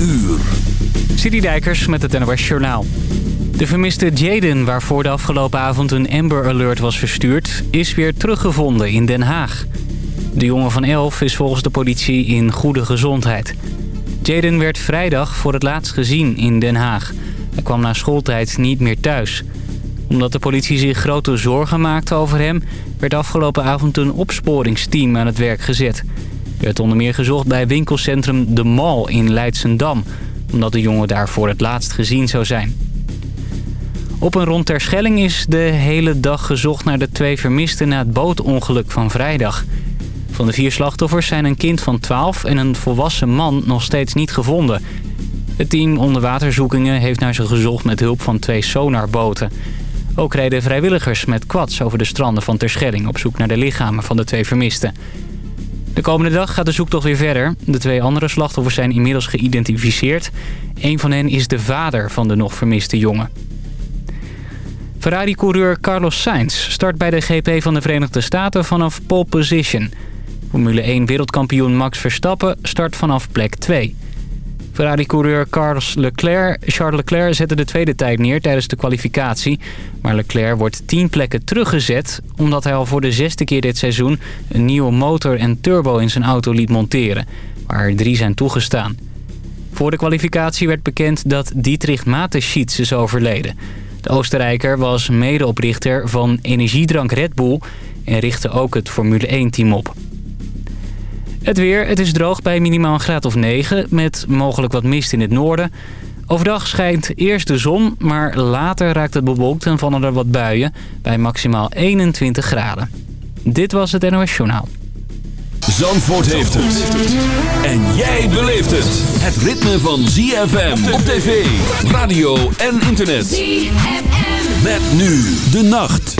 uur. Dijkers met het NOS Journaal. De vermiste Jaden, waarvoor de afgelopen avond een Amber Alert was verstuurd... is weer teruggevonden in Den Haag. De jongen van 11 is volgens de politie in goede gezondheid. Jaden werd vrijdag voor het laatst gezien in Den Haag. Hij kwam na schooltijd niet meer thuis. Omdat de politie zich grote zorgen maakte over hem... werd afgelopen avond een opsporingsteam aan het werk gezet. Er werd onder meer gezocht bij winkelcentrum De Mall in Leidsendam... omdat de jongen daar voor het laatst gezien zou zijn. Op een rond Terschelling is de hele dag gezocht naar de twee vermisten na het bootongeluk van vrijdag. Van de vier slachtoffers zijn een kind van 12 en een volwassen man nog steeds niet gevonden. Het team onderwaterzoekingen heeft naar ze gezocht met hulp van twee sonarboten. Ook reden vrijwilligers met quads over de stranden van Terschelling op zoek naar de lichamen van de twee vermisten. De komende dag gaat de zoektocht weer verder. De twee andere slachtoffers zijn inmiddels geïdentificeerd. Een van hen is de vader van de nog vermiste jongen. Ferrari-coureur Carlos Sainz start bij de GP van de Verenigde Staten vanaf pole position. Formule 1 wereldkampioen Max Verstappen start vanaf plek 2. Ferrari-coureur Charles Leclerc, Charles Leclerc zette de tweede tijd neer tijdens de kwalificatie. Maar Leclerc wordt 10 plekken teruggezet... omdat hij al voor de zesde keer dit seizoen... een nieuwe motor en turbo in zijn auto liet monteren. Waar er drie zijn toegestaan. Voor de kwalificatie werd bekend dat Dietrich Mateschitz is overleden. De Oostenrijker was medeoprichter van energiedrank Red Bull... en richtte ook het Formule 1-team op. Het weer, het is droog bij minimaal een graad of 9... met mogelijk wat mist in het noorden. Overdag schijnt eerst de zon, maar later raakt het bewolkt... en vallen er wat buien bij maximaal 21 graden. Dit was het NOS Journaal. Zandvoort heeft het. En jij beleeft het. Het ritme van ZFM op tv, radio en internet. ZFM. Met nu de nacht.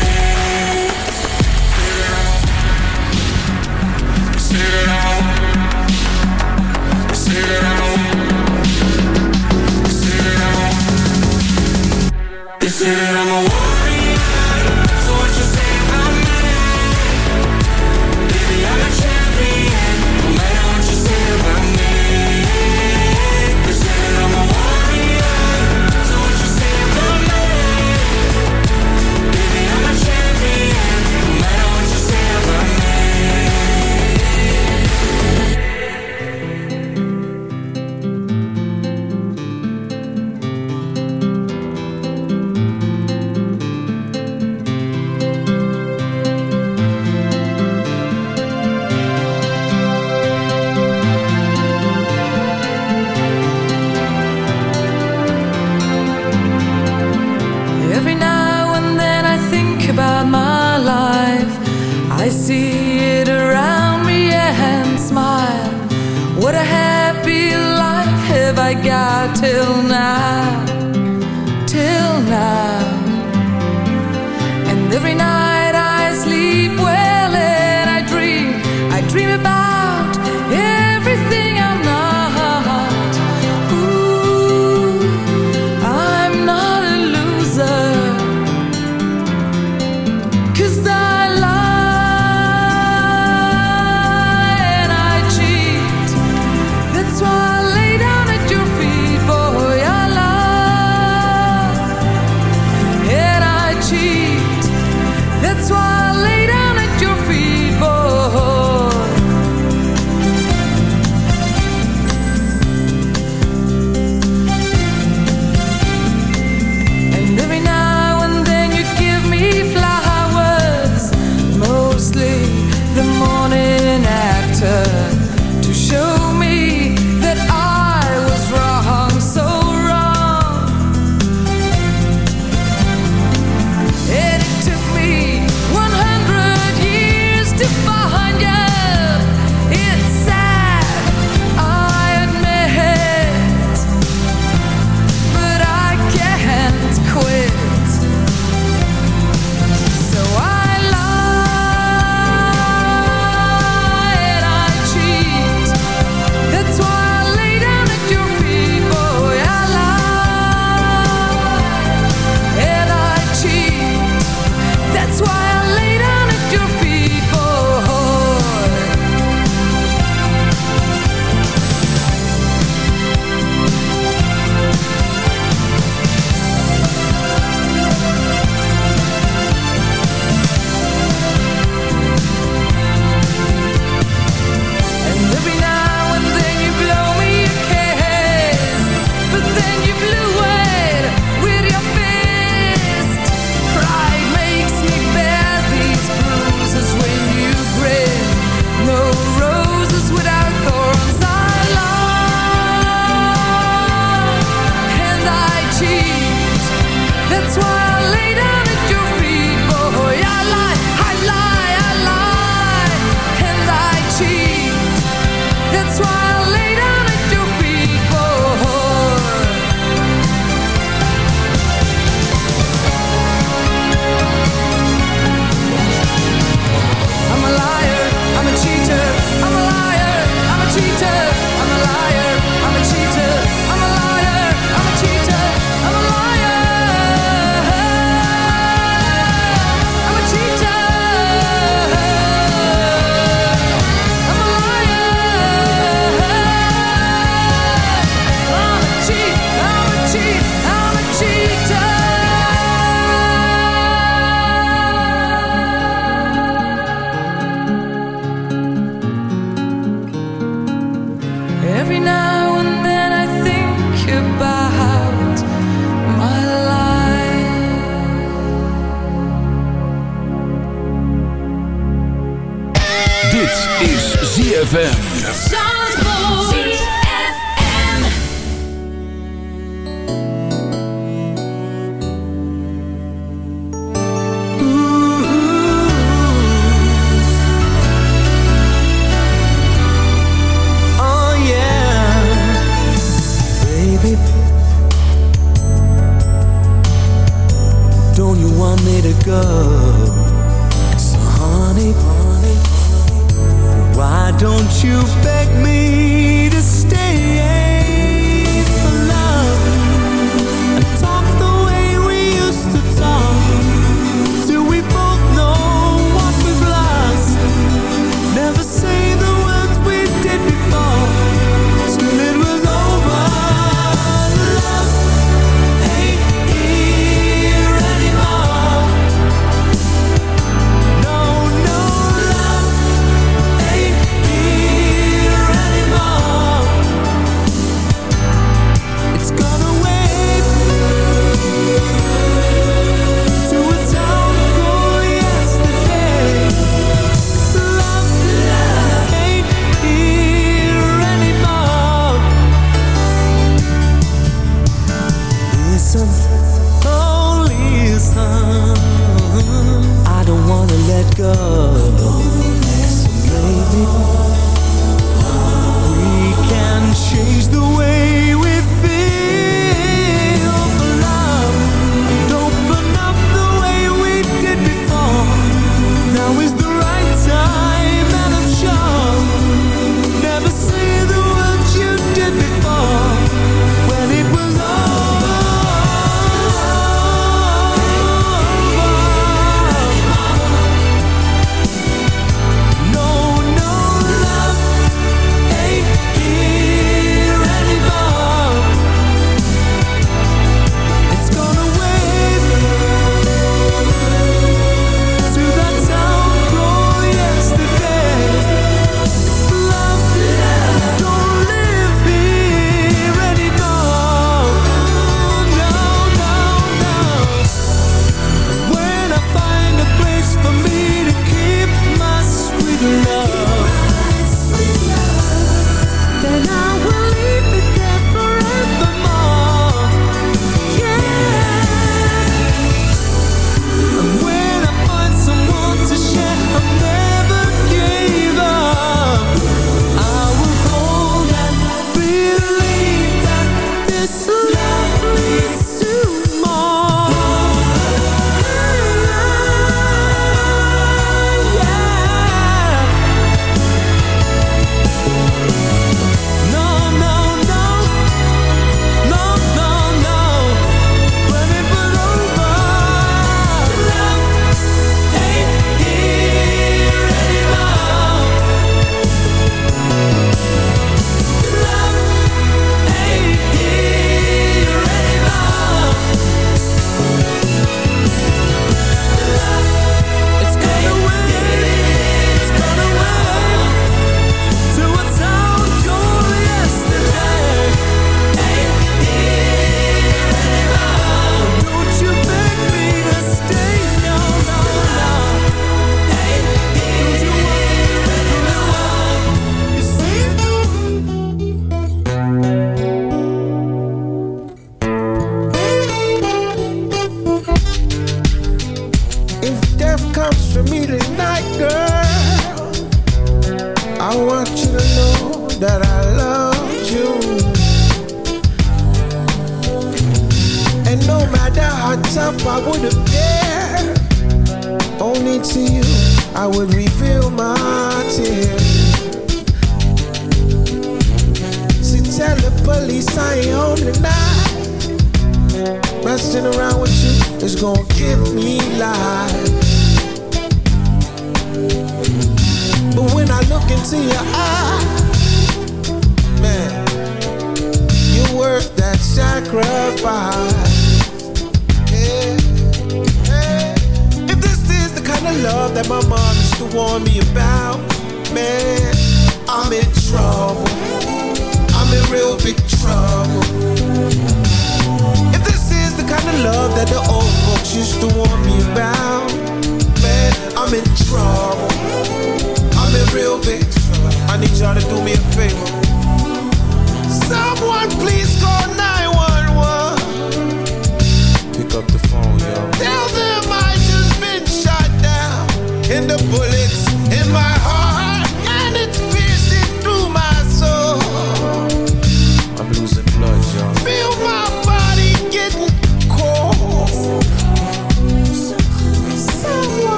ZFM.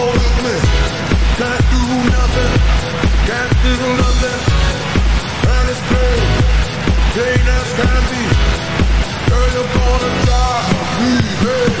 Portland. Can't do nothing. Can't do nothing. And it's pain. Pain as can be. Girl, you're gonna die. Leave it.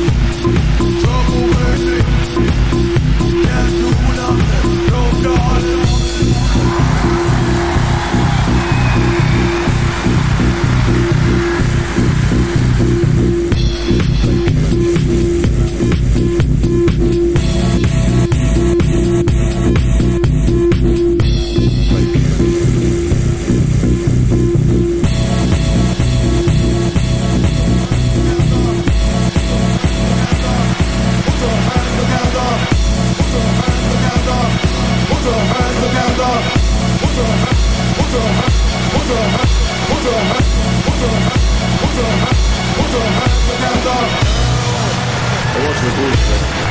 Revolution.